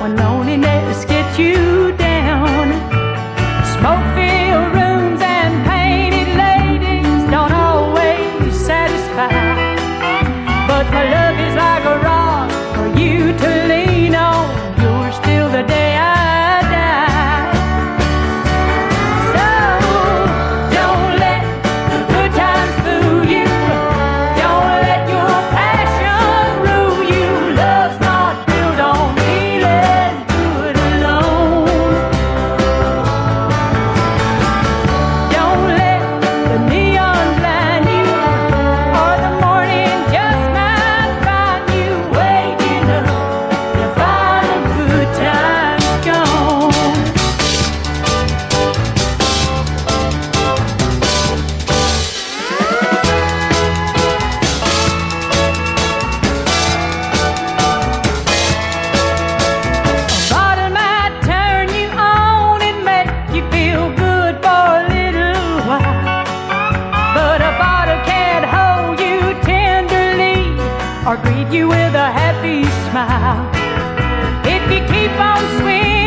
when loneliness or greet you with a happy smile. If you keep on swinging,